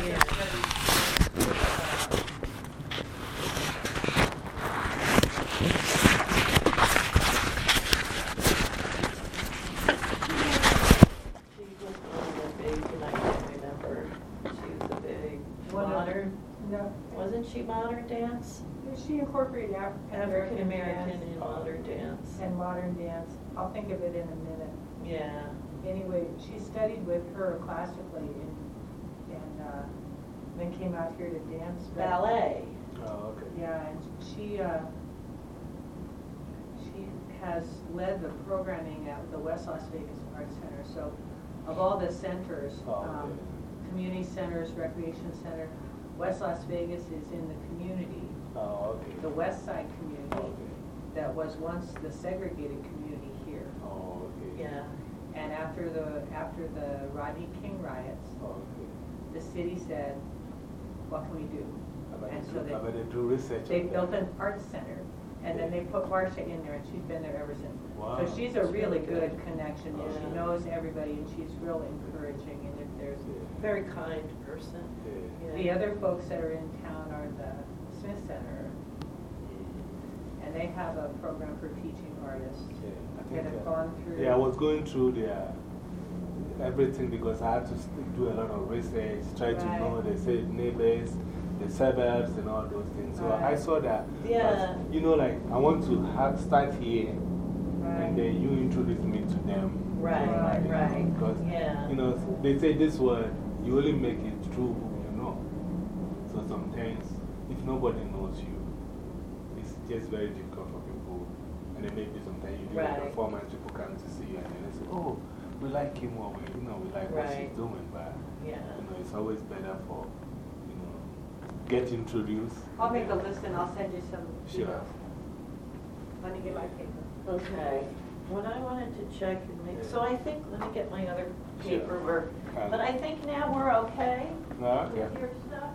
wasn't she modern no. Wasn't she modern dance? she incorporated African African American dance and modern dance. and modern dance. I'll think of it in a minute. Yeah, Anyway, she studied with her classically and, uh, then came out here to dance. ballet. Oh, okay. Yeah, and she, uh, she has led the programming at the West Las Vegas Arts Center, so of all the centers, Oh, um, community centers, recreation center, West Las Vegas is in the community, Oh, okay. the west side community, Okay. that was once the segregated community here. Oh, okay. Yeah, And after the, after the Rodney King riots, Oh, okay. The city said, what can we do? And so do- they- I better do research. They on that. built an arts center, and then they put Marcia in there, and she's been there ever since. Wow. So she's a really good connection, and she Yeah. knows everybody, and she's real encouraging, and if there's, Yeah. very kind person. Yeah. Yeah. the other folks that are in town are the Smith Center, and they have a program for teaching artists Yeah, I that think, have uh, gone through. Yeah, I was going through their, everything because I had to do a lot of research, try to know the say, neighbors, the suburbs, and all those things. So I saw that. but, Yeah. You know, like, I want to have, start here, Right. and then you introduce me to them. Right, Right, right. Because, Yeah. you know, they say this word, you only make it true who you know. So sometimes, if nobody knows you, it's just very difficult for people. And then maybe sometimes you do a performance, people come to see you, and then they say, oh, we like him, or we, you know, we like what she's Right. doing. But, Yeah. you know, it's always better for, you know, get introduced. I'll make a list and I'll send you some. Sure. emails. Let me get my paper. Okay, what I wanted to check and make, so I think, let me get my other Sure. paperwork. Um, But I think now we're okay okay. with your stuff.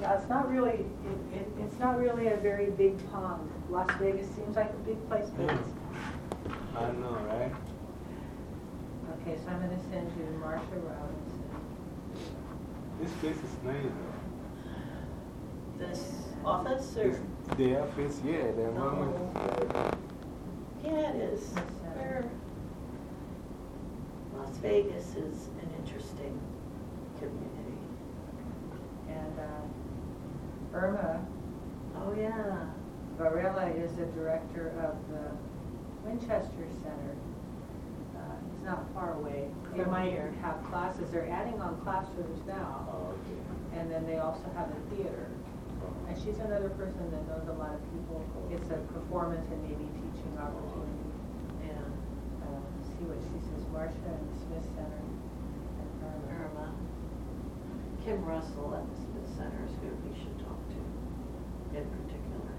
Yeah, it's not really, it, it, it's not really a very big pond. Las Vegas seems like a big place, but it's, I know, right? okay, so I'm gonna send you Marcia Robinson. This place is nice, though. This office or? This- The office, yeah, the environment. Oh. Yeah, it is. Yes. Where- Las Vegas is an interesting community. And uh, Irma Oh, yeah. Varela is the director of the Winchester Center. Uh, It's not far away. They might have classes, they're adding on classrooms now, Oh, okay. and then they also have a theater. And she's another person that knows a lot of people. It's a performance and maybe teaching opportunity. Yeah. Uh, See what she says, Marcia and Smith Center and Irma. Irma. Kim Russell at the Smith Center is who we should talk to in particular.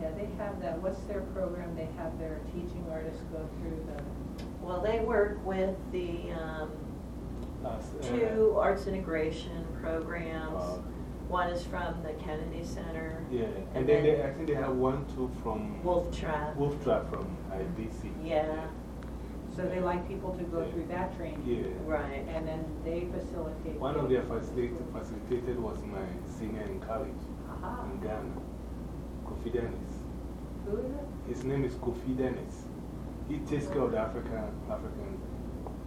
Yeah, they have that, what's their program? They have their teaching artists go through the, Well, they work with the um, Last, uh, two arts integration programs. Oh. One is from the Kennedy Center. Yeah, And and then they, I think they have one, two from Wolf Trap. Wolf Trap from uh, DC. Yeah, so they like people to go through that training. Yeah. right. And then they facilitate. One of their facilitated, facilitated was my senior in college Aha. in Ghana, Kofi Dennis. Who is it? His name is Kofi Dennis. He takes care of the African, African.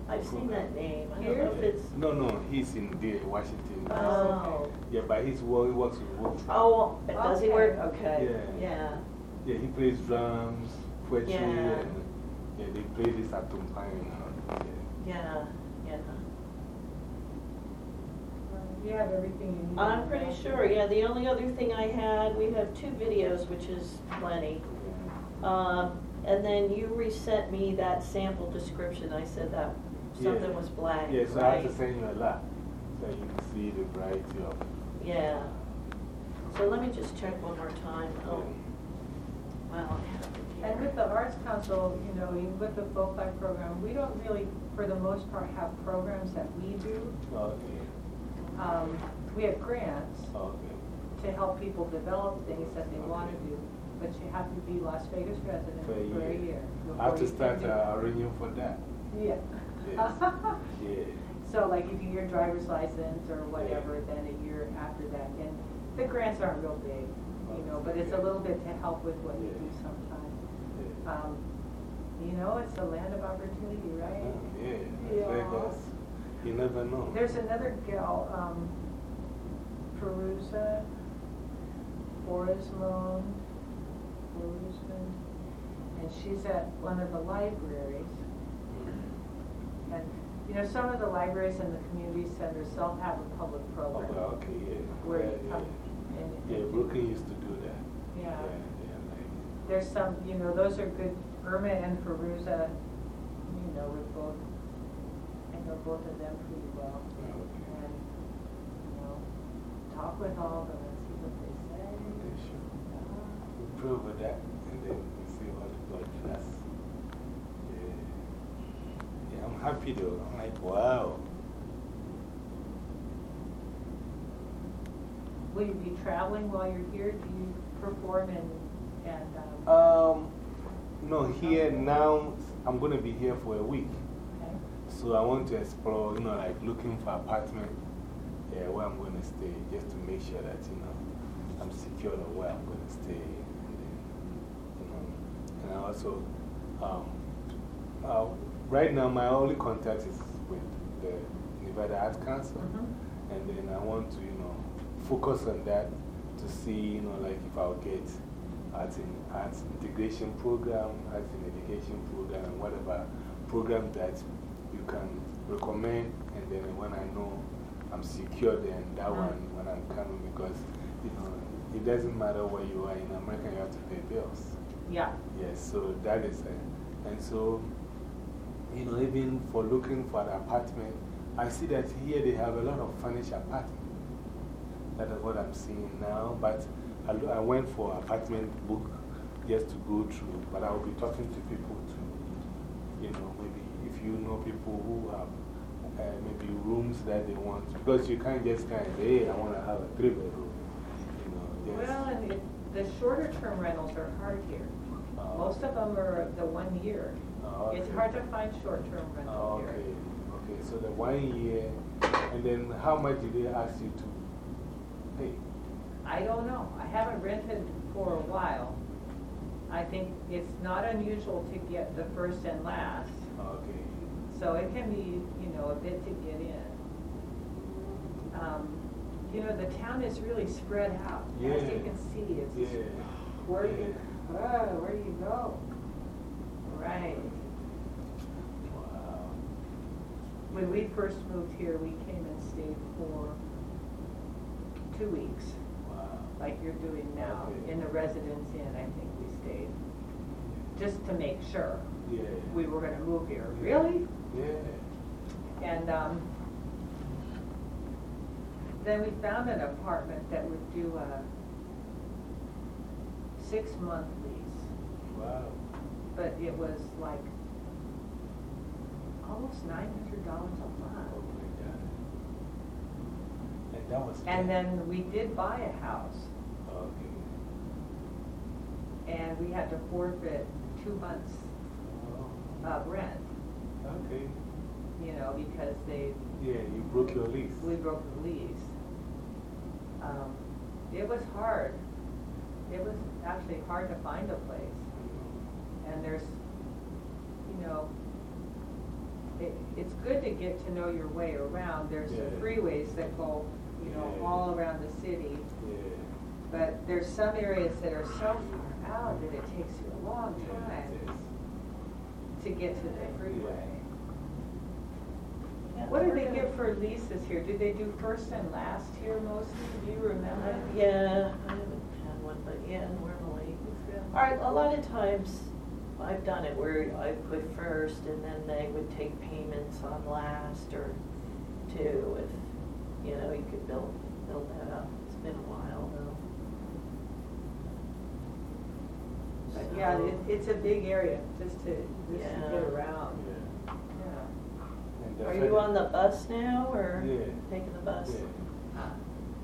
I've seen that name. I don't Here? know if it's. No, no, he's in there, Washington. Oh. Yeah, but he's, wo- he works with Wolf Oh, but does he work? Okay. Yeah. Yeah. Yeah, he plays drums, poetry, Yeah. and yeah, they play this at Tumpai and all. Yeah. Yeah. Yeah. You have everything you need. I'm pretty sure. Yeah. The only other thing I had, we have two videos, which is plenty. Um, and then you resent me that sample description. I said that something Yeah. was blank. Yeah, so I have right? to send you a lot so you can see the variety of. Yeah. So let me just check one more time. Oh, well, I have it And with the Arts Council, you know, even with the folk life program, we don't really, for the most part, have programs that we do. Okay, Um, we have grants okay. to help people develop things that they want to do, but you have to be Las Vegas resident For a for a year. year. I have to start uh, arranging for that. Yeah. Yes. Yeah. So like if you get your driver's license or whatever, then a year after that, and the grants aren't real big, you know, but it's a little bit to help with what you do sometimes. yeah. Um, You know, it's a land of opportunity, right? Oh, Yeah, Yeah. You never know. There's another gal, um, Perusa, Orismond, Orismond, and she's at one of the libraries. And, you know, some of the libraries and the community centers don't have a public Oh, program. well, okay, yeah. Where yeah, you come yeah. and. Yeah, Brooklyn used to do that. Yeah. Yeah, like, There's some, you know, those are good, Irma and Perusa, you know, with both, know both of them pretty well. And, you know, talk with all of them and see what they say. Okay, sure. Uh, We pray over that and then we see what God does. Yeah. Yeah, I'm happy though. I'm like, wow. Will you be traveling while you're here? Do you perform and, and, um, Um, no, here now, I'm going to be here for a week. So I want to explore, you know, like looking for apartment yeah, where I'm going to stay, just to make sure that, you know, I'm secure on where I'm going to stay. And, then, you know, and I also, um, uh, right now, my only contact is with the Nevada Arts Council. Mhm. And then I want to, you know, focus on that to see, you know, like if I'll get arts, in, arts integration program, arts in education program, and whatever program that you can recommend. And then when I know I'm secure, then that Mhm. one, when I'm coming, because, you know, it doesn't matter where you are in America, you have to pay bills. Yeah. Yes, so that is it. And so, you know, even for looking for an apartment, I see that here they have a lot of furnished apartments. That is what I'm seeing now. But I, I went for apartment book just to go through. But I will be talking to people to, you know, maybe you know people who have uh, maybe rooms that they want. Because you can't just kind of say, hey, I want to have a three bedroom. You know, just, Well, and it, the shorter term rentals are hard here. uh, Most of them are the one year. Oh, It's hard to find short term rental Oh, here. okay, okay. So the one year, and then how much did they ask you to pay? I don't know. I haven't rented for a while. I think it's not unusual to get the first and last, Okay. So it can be, you know, a bit to get in. Um, You know, the town is really spread out. As you can see, it's, Yeah. where do you, Yeah. oh, where do you go? Right. Wow. When we first moved here, we came and stayed for two weeks, Wow. like you're doing now. Okay. In the Residence Inn, I think we stayed, just to make sure Yeah. we were gonna move here. Yeah. Really? Yeah. And, um, then we found an apartment that would do a six-month lease, Wow. but it was like almost nine hundred dollars a month. Oh my God. And that was. And then we did buy a house, Okay. and we had to forfeit two months of rent, Okay. you know, because they, Yeah, you broke your lease. we broke the lease. Um, It was hard. It was actually hard to find a place. And there's, you know, it, it's good to get to know your way around. There's some Yeah. freeways that go, you know, Yeah. all around the city. Yeah. But there's some areas that are so far out that it takes you a long time to get to the freeway. Yeah, What do they gonna- give for leases here? Do they do first and last here mostly? Do you remember? Uh, Yeah, I haven't had one, but yeah, normally. All right, a lot of times I've done it where I put first and then they would take payments on last or two if, you know, you could build, build that up. It's been a while though. But yeah, it, it's a big area, just to, just to Yeah. get around, Yeah. yeah. And the Are fact you on the bus now, or Yeah. taking the bus? Yeah. Ah.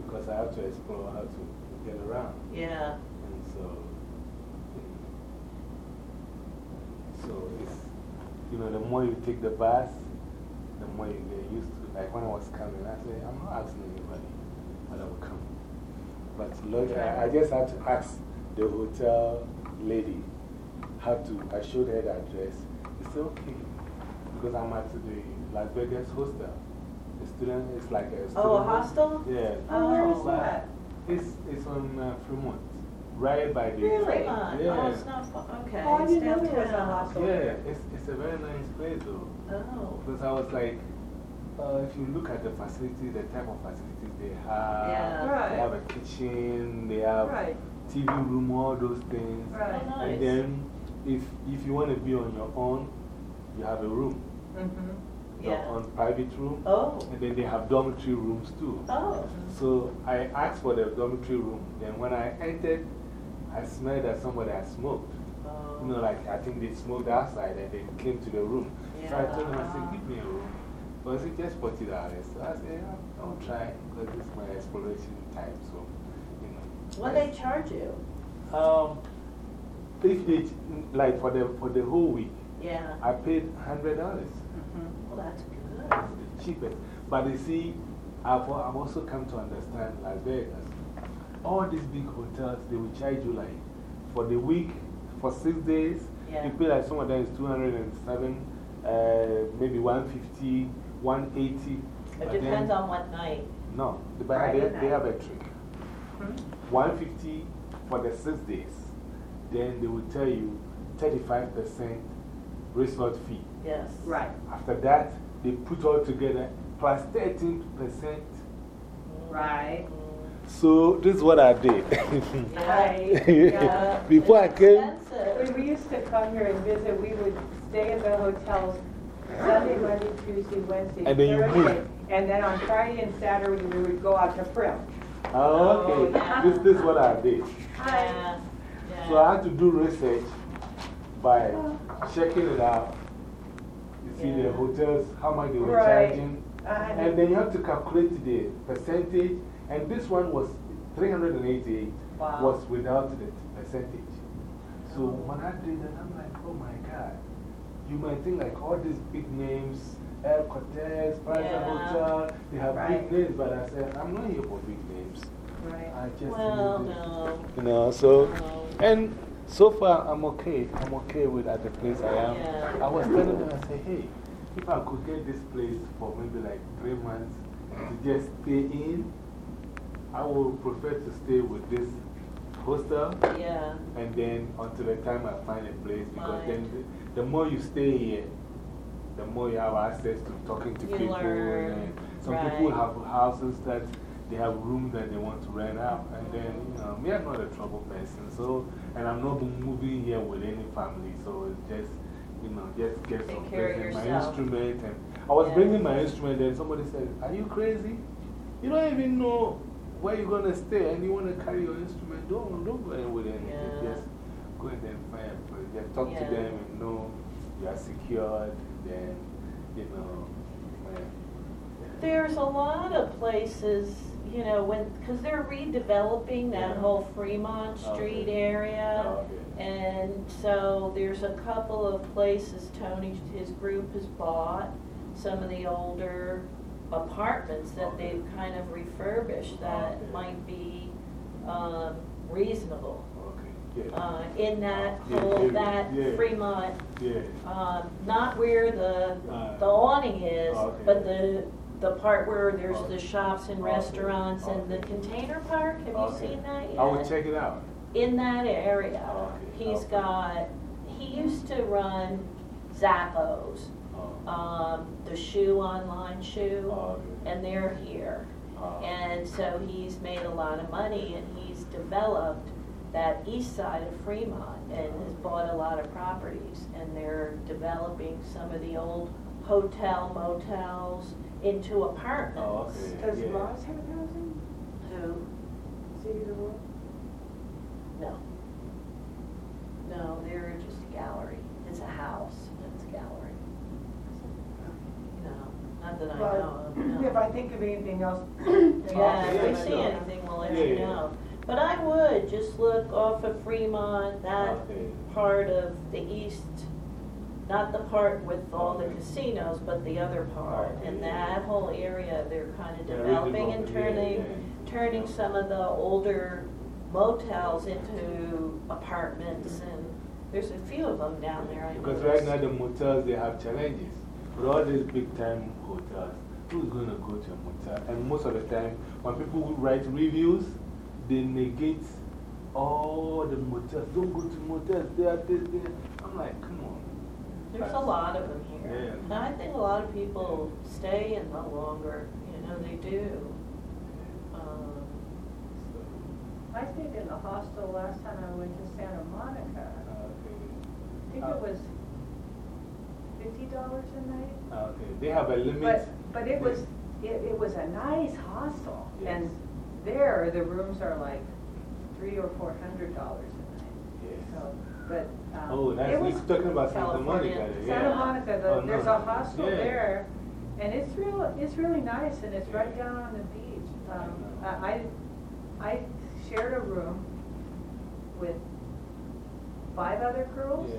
Because I have to explore how to get around. Yeah, And so, so it's, you know, the more you take the bus, the more you get used to it. Like when I was coming, I said, I'm not asking anybody whether I will come. But look, I, I just had to ask the hotel lady how to, I showed her the address. It's okay. Because I'm at the Las Vegas hostel. The student is like a student. Oh, a hostel? Yeah. Oh, where is that? It's, it's on uh, Fremont, right by the. Really? Fremont, Yeah. oh, it's not, far. okay. Oh, I it's didn't know there was a downtown. hostel. Yeah, it's, it's a very nice place though. Oh, Because I was like, uh, if you look at the facility, the type of facilities they have, Yeah. Right. they have a kitchen, they have Right. TV room, all those things. Right. Oh, nice. And then if, if you want to be on your own, you have a room, Mm-hmm. your Yeah. own private room. oh, And then they have dormitory rooms too. oh, So I asked for the dormitory room. Then when I entered, I smelled that somebody had smoked. oh. You know, like I think they smoked outside and they came to the room. So I told them, I said, give me a room. But he just put it out. So I said, I'll try because this is my exploration time. So, you know. What they charge you? Um, if they, like for the, for the whole week, Yeah, I paid $100. well, that's good. It's the cheapest. But you see, I've, I've also come to understand Las Vegas. All these big hotels, they will charge you like for the week, for six days, Yeah. you pay like some of them is 207, uh, maybe 150, 180. It depends then- on what night. No, but they, Friday they have a night. trick. Hmm? 150 for the six days. Then they will tell you 35% resort fee. Yes. Right. After that, they put all together plus 13%. Right. So, this is what I did. Right. Yeah. Before I came. When we used to come here and visit, we would stay at the hotels Sunday, Monday, Tuesday, Wednesday, And then you Thursday. move. And then on Friday and Saturday, we would go out to Primm. oh, okay, yeah. this, this is what I did. Yeah, So I had to do research by oh. Checking it out. You see the hotels, how much they were Right. charging. And then you have to calculate the percentage. And this one was 388 Wow. was without the percentage. So when I did that, I'm like, oh my God. You might think like all these big names, El Cortez, Plaza Hotel, they have Right. big names, but I said, I'm not here for big names. Right. I just Well, need no. You know, so, No. and so far I'm okay. I'm okay with at the place I am. Yeah. I was telling them, I said, hey, if I could get this place for maybe like three months to just stay in, I would prefer to stay with this hostel Yeah, and then until the time I find a place because then the, the more you stay here, the more you have access to talking to You people. learn, And some people have houses that they have rooms that they want to rent out. And then, you know, me, I'm not a trouble person. So, and I'm not moving here with any family. So it's just, you know, just get some place my instrument. And I was Yeah. bringing my instrument and somebody said, Are you crazy? You don't even know where you're going to stay and you want to carry your instrument. Don't, don't go in with anything. Yeah. Just go and then find a place. Just talk to them and know you are secured. Then, you know, there's a lot of places, you know, when, because they're redeveloping that Yeah. whole Fremont Street Okay. area. Oh, okay. And so there's a couple of places Tony, his group has bought, some of the older apartments that Okay. they've kind of refurbished that Okay. might be um, reasonable. Okay, yeah. Uh, In that Yeah, whole, yeah, that yeah. Fremont, yeah. um, not where the, Uh, the awning is, but the, the part where there's the shops and restaurants and the container park, have you Okay. seen that yet? I will check it out. in that area, Okay, he's okay. got, he used to run Zappos, Oh, um, the shoe online shoe, Oh, okay. and they're here. Oh. And so he's made a lot of money and he's developed that east side of Fremont and has bought a lot of properties. And they're developing some of the old hotel motels into apartments. Oh, okay. Does yeah. Ross have housing? Who? City of the World? No. No, they're just a gallery. It's a house, and it's a gallery. No, not that I know of, no. If I think of anything else. Yeah, if we see anything, we'll let Yeah, you know. But I would, just look off of Fremont, that Okay. part of the east, not the part with all the casinos, but the other part. And that whole area, they're kind of developing and turning, turning some of the older motels into apartments mm-hmm. and there's a few of them down there, I Because right now the motels, they have challenges. With all these big time hotels, who's going to go to a motel? And most of the time, when people write reviews, they negate all the motels. Don't go to motels, they are this, they I'm like, come on. There's a lot of them here. Yeah. And I think a lot of people stay in the longer, you know, they do. Um, I stayed in the hostel last time I went to Santa Monica. I think Okay. it was fifty dollars a night. Okay. They have a limit. But, but it was, it, it was a nice hostel. And there, the rooms are like three or four hundred dollars a night. Yes. So, but, um. Oh, it that's, was- you're talking about Santa Monica. yeah. Santa Monica, the- Oh, no. there's a hostel Yeah. there, and it's real, it's really nice, and it's right down on the beach. Um, I, I shared a room with five other girls,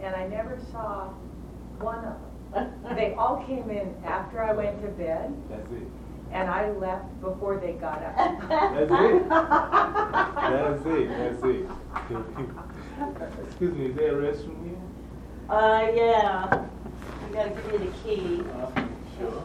Yeah. and I never saw one of them. They all came in after I went to bed, That's it. and I left before they got up. That's it. That's it. That's it. Excuse me, is there a restroom here? Uh, yeah, we gotta give me the key. Uh, sure.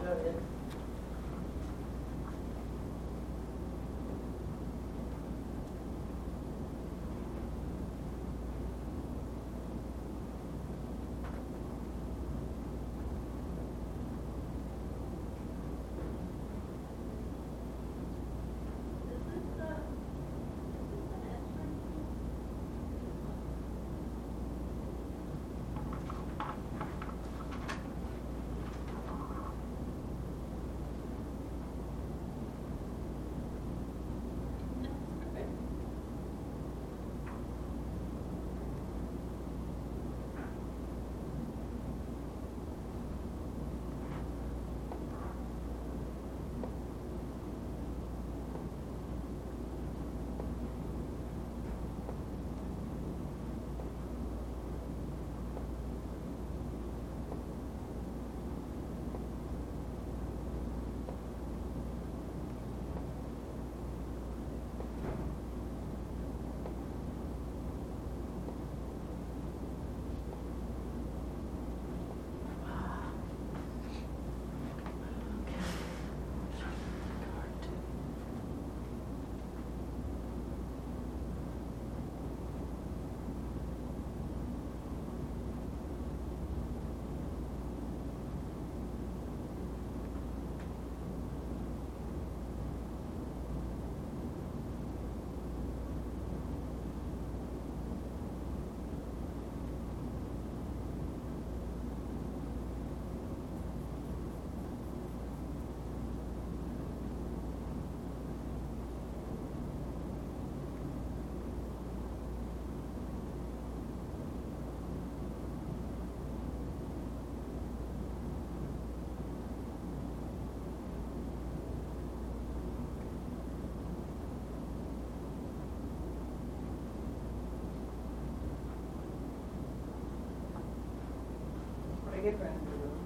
I get the room.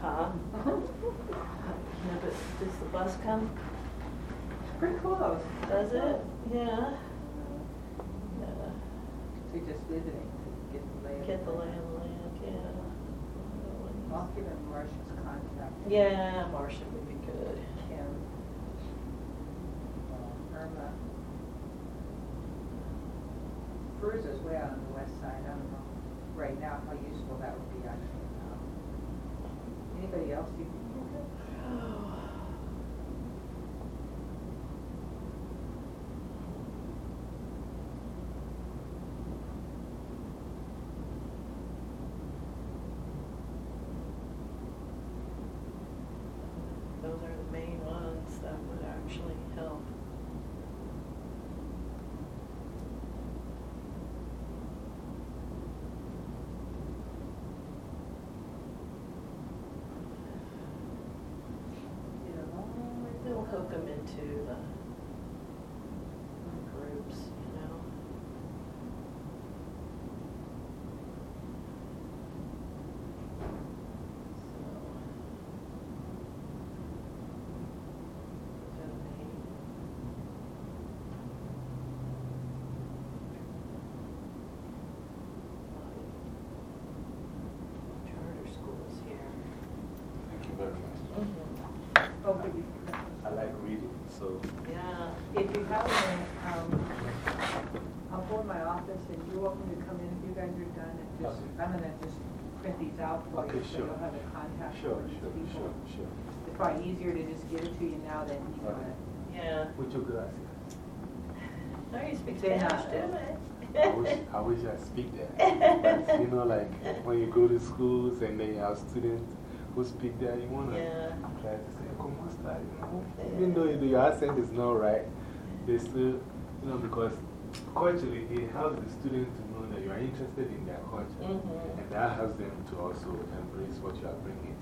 Huh? Yeah, but does the bus come? Pretty close. Does it? Yeah. Yeah. So you're just visiting to get the lay of Get the land. lay of the land, yeah. I'll give him Marcia's contact. Yeah, Marcia would be good. Kim. uh, Irma. Bruce is way out on the west side, I don't know right now how useful that would be actually. Anybody else? You can think of? Those are the main ones that would actually help. hook into the groups, you know? So. Donate. Charter schools here. Thank you very much. Oh, but you- I like reading, so. Yeah. If you have one, um, I'll go in my office and you're welcome to come in if you guys are done and just, Okay. I'm gonna just print these out for Okay, you so sure. you'll have a contact Sure, for these sure, people. sure, sure. It's probably easier to just give it to you now than email Okay. it. Yeah. Muchas gracias. No, you speak Say Spanish, that. do it. Eh? I wish, I wish I speak that. But you know, like when you go to schools and they have students who speak that, you want to Yeah. try to say, ¿Cómo está? You know? Even though your accent is not right, they still, you know, because culturally it helps the student to know that you are interested in their culture. Mhm. And that helps them to also embrace what you are bringing.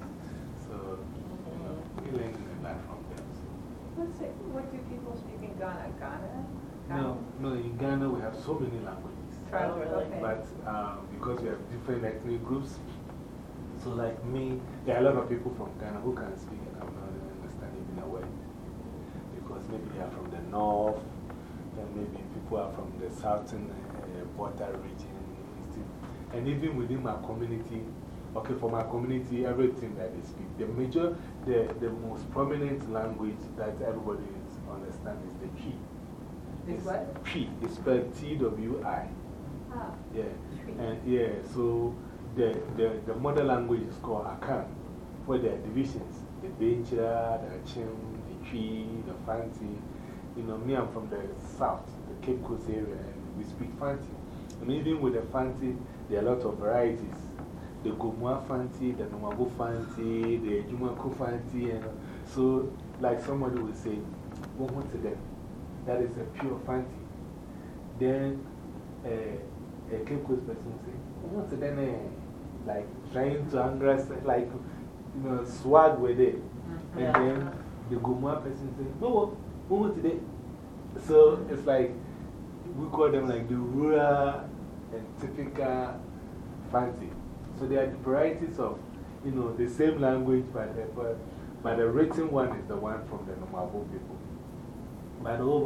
So, you know, we learn a lot from them. So. Let's see, what do people speak in Ghana? Ghana? No, no, in Ghana we have so many languages. Tribal, Oh, really? okay. But um, because we have different ethnic groups, so like me, there are a lot of people from Ghana who can speak and I'm not even understanding even a way. Because maybe they are from the north, and maybe people are from the southern uh, border region. And even within my community, okay, for my community, everything that they speak, the major, the, the most prominent language that everybody is understands is the Twi. Is what? Twi. It's spelled T W I. Ah, Yeah. Twi. And yeah, so the, the, the mother language is called Akan, for their divisions the Bencha, the Achim, the Twi, the Fanti. You know, me, I'm from the south, Cape Coast area, and we speak Fanti. And even with the Fanti, there are a lot of varieties. The Gomoa Fanti, the Nomabo Fanti, the Jumako Fanti. And so, like somebody would say, Woman to them, that is a pure Fanti. Then uh, a Cape Coast person will say, Woman to them, eh, like trying to understand, like, you know, swag with it. And Yeah. then the Gomoa person says, No, Woman today. So it's like, we call them like the rural and typical Fanti. So there are the varieties of, you know, the same language, but, the- but, but the written one is the one from the Nomabo people. But over